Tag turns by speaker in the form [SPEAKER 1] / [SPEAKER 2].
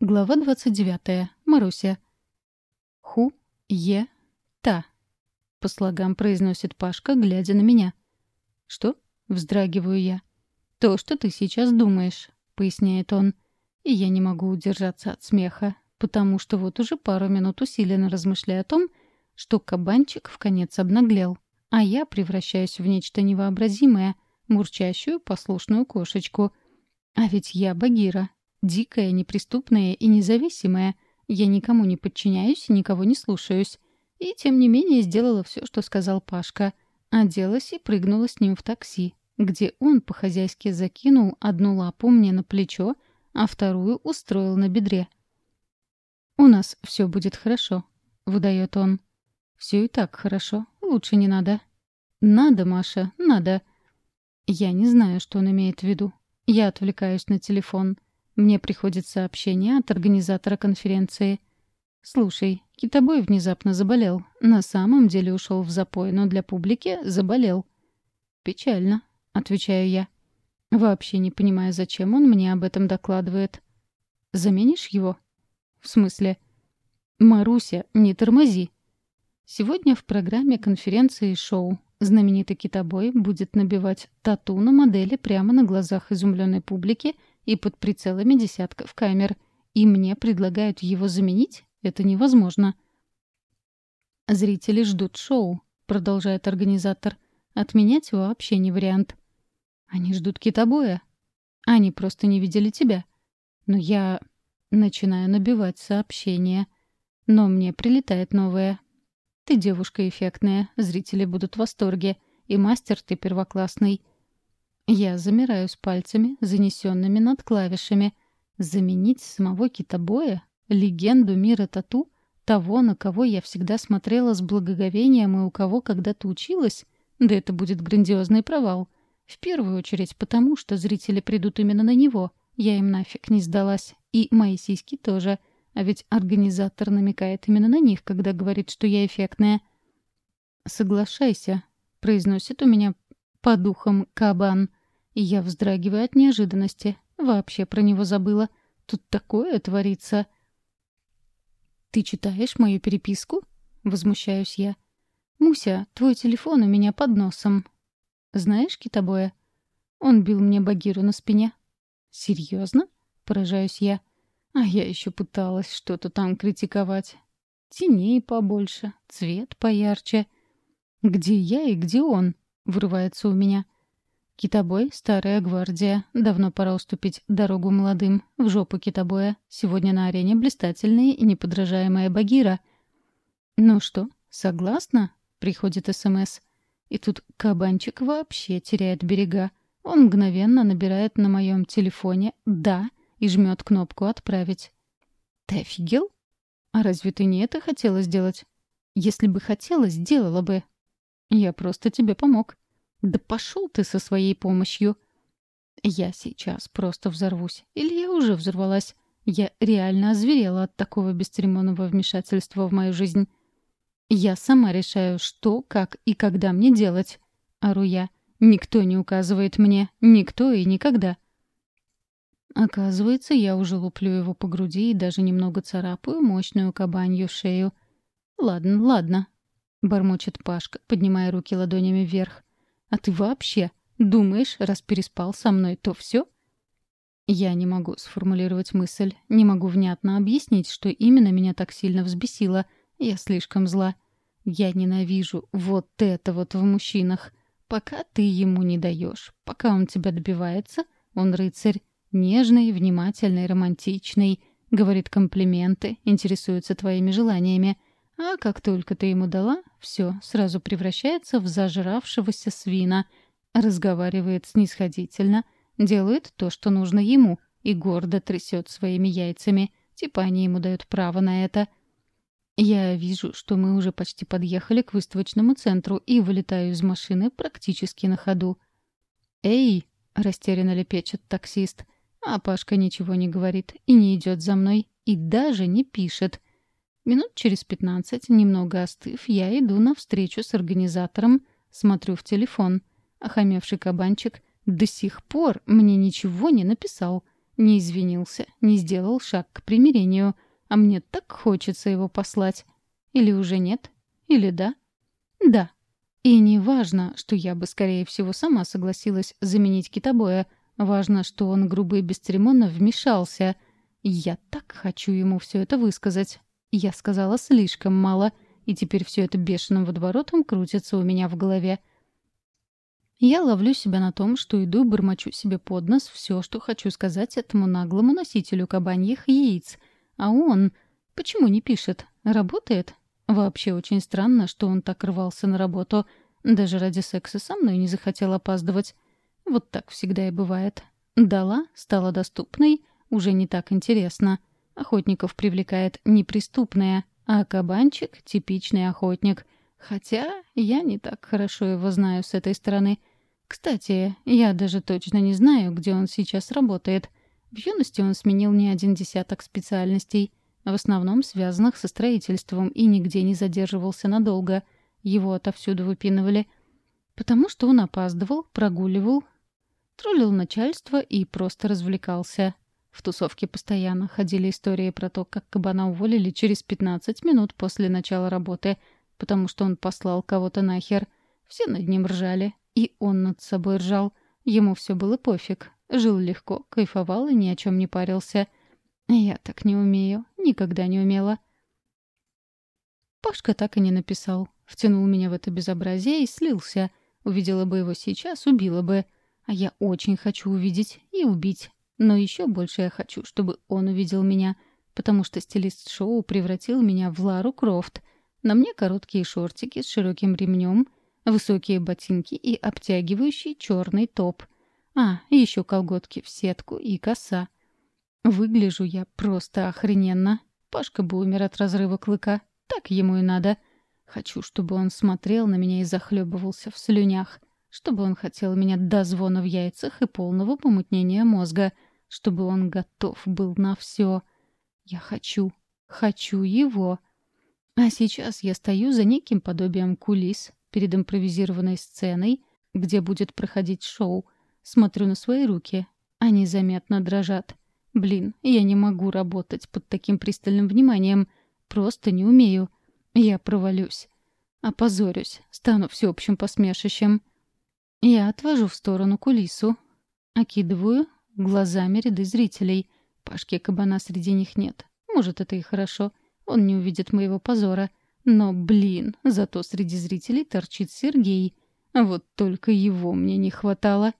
[SPEAKER 1] Глава 29. Маруся. Ху, е, та. По слогам произносит Пашка, глядя на меня. Что? Вздрагиваю я. То, что ты сейчас думаешь, поясняет он. И я не могу удержаться от смеха, потому что вот уже пару минут усиленно размышляю о том, что кабанчик в конец обнаглел, а я превращаюсь в нечто невообразимое, мурчащую дикая, неприступная и независимая. Я никому не подчиняюсь и никого не слушаюсь. И, тем не менее, сделала все, что сказал Пашка. Оделась и прыгнула с ним в такси, где он по-хозяйски закинул одну лапу мне на плечо, а вторую устроил на бедре. «У нас все будет хорошо», — выдает он. «Все и так хорошо. Лучше не надо». «Надо, Маша, надо». Я не знаю, что он имеет в виду. Я отвлекаюсь на телефон. «Телефон». Мне приходит сообщение от организатора конференции. «Слушай, Китобой внезапно заболел. На самом деле ушел в запой, но для публики заболел». «Печально», — отвечаю я. Вообще не понимаю, зачем он мне об этом докладывает. «Заменишь его?» «В смысле?» «Маруся, не тормози!» Сегодня в программе конференции шоу знаменитый китобой будет набивать тату на модели прямо на глазах изумленной публики — и под прицелами десятков камер, и мне предлагают его заменить? Это невозможно. «Зрители ждут шоу», — продолжает организатор. «Отменять вообще не вариант». «Они ждут китобоя». «Они просто не видели тебя». «Но я...» Начинаю набивать сообщения, Но мне прилетает новое. «Ты девушка эффектная, зрители будут в восторге. И мастер ты первоклассный. Я замираю с пальцами, занесенными над клавишами. Заменить самого китобоя, легенду мира тату, того, на кого я всегда смотрела с благоговением и у кого когда-то училась, да это будет грандиозный провал. В первую очередь потому, что зрители придут именно на него. Я им нафиг не сдалась. И мои сиськи тоже. А ведь организатор намекает именно на них, когда говорит, что я эффектная. «Соглашайся», — произносит у меня по духам кабан — и Я вздрагиваю от неожиданности. Вообще про него забыла. Тут такое творится. «Ты читаешь мою переписку?» — возмущаюсь я. «Муся, твой телефон у меня под носом. Знаешь китобоя?» Он бил мне Багиру на спине. «Серьезно?» — поражаюсь я. А я еще пыталась что-то там критиковать. Теней побольше, цвет поярче. «Где я и где он?» — вырывается у меня. «Китобой, старая гвардия. Давно пора уступить дорогу молодым. В жопу китобоя. Сегодня на арене блистательная и неподражаемая Багира». «Ну что, согласна?» — приходит СМС. И тут кабанчик вообще теряет берега. Он мгновенно набирает на моем телефоне «Да» и жмет кнопку «Отправить». «Ты офигел? А разве ты не это хотела сделать?» «Если бы хотела, сделала бы». «Я просто тебе помог». «Да пошел ты со своей помощью!» Я сейчас просто взорвусь. Или я уже взорвалась. Я реально озверела от такого бесцеремонного вмешательства в мою жизнь. Я сама решаю, что, как и когда мне делать. Ору я. Никто не указывает мне. Никто и никогда. Оказывается, я уже луплю его по груди и даже немного царапаю мощную кабанью шею. «Ладно, ладно», — бормочет Пашка, поднимая руки ладонями вверх. А ты вообще думаешь, раз переспал со мной, то все? Я не могу сформулировать мысль, не могу внятно объяснить, что именно меня так сильно взбесило. Я слишком зла. Я ненавижу вот это вот в мужчинах. Пока ты ему не даешь, пока он тебя добивается, он рыцарь. Нежный, внимательный, романтичный. Говорит комплименты, интересуется твоими желаниями. А все, сразу превращается в зажравшегося свина. Разговаривает снисходительно, делает то, что нужно ему, и гордо трясет своими яйцами. Типа они ему дают право на это. Я вижу, что мы уже почти подъехали к выставочному центру и вылетаю из машины практически на ходу. «Эй!» — растерянно лепечет таксист. А Пашка ничего не говорит и не идет за мной, и даже не пишет — Минут через пятнадцать, немного остыв, я иду на встречу с организатором, смотрю в телефон. Охамевший кабанчик до сих пор мне ничего не написал, не извинился, не сделал шаг к примирению, а мне так хочется его послать. Или уже нет, или да. Да. И не важно, что я бы, скорее всего, сама согласилась заменить китобоя. Важно, что он грубо и бесцеремонно вмешался. Я так хочу ему все это высказать. Я сказала слишком мало, и теперь все это бешеным водоворотом крутится у меня в голове. Я ловлю себя на том, что иду и бормочу себе под нос все, что хочу сказать этому наглому носителю кабаньих яиц. А он... Почему не пишет? Работает? Вообще очень странно, что он так рвался на работу. Даже ради секса со мной не захотел опаздывать. Вот так Охотников привлекает не а кабанчик — типичный охотник. Хотя я не так хорошо его знаю с этой стороны. Кстати, я даже точно не знаю, где он сейчас работает. В юности он сменил не один десяток специальностей, в основном связанных со строительством, и нигде не задерживался надолго. Его отовсюду выпинывали. Потому что он опаздывал, прогуливал, троллил начальство и просто развлекался. В тусовке постоянно ходили истории про то, как кабана уволили через 15 минут после начала работы, потому что он послал кого-то нахер. Все над ним ржали, и он над собой ржал. Ему все было пофиг. Жил легко, кайфовал и ни о чем не парился — я так не умею, никогда не умела. Пашка так и не написал. Втянул меня в это безобразие и слился. Увидела бы его сейчас, убила бы. Но еще больше я хочу, чтобы он увидел меня, потому что стилист шоу превратил меня в Лару Крофт. На мне короткие шортики с широким ремнем, высокие ботинки и обтягивающий черный топ. А, еще колготки в сетку и коса. Выгляжу я просто охрененно. Пашка бы умер от разрыва клыка. Так ему и надо. Хочу, чтобы он смотрел на меня и захлебывался в слюнях. Чтобы он хотел меня до звона в яйцах и полного помутнения мозга — чтобы он готов был на все. Я хочу, хочу его. А сейчас я стою за неким подобием кулис перед импровизированной сценой, где будет проходить шоу. Смотрю на свои руки. Они заметно дрожат. Блин, я не могу работать под таким пристальным вниманием. Просто не умею. Я провалюсь. Опозорюсь. Стану всеобщим посмешищем. Я отвожу в сторону кулису. Окидываю глазами ряды зрителей. Пашке-кабана среди них нет. Может, это и хорошо. Он не увидит моего позора. Но, блин, зато среди зрителей торчит Сергей. Вот только его мне не хватало.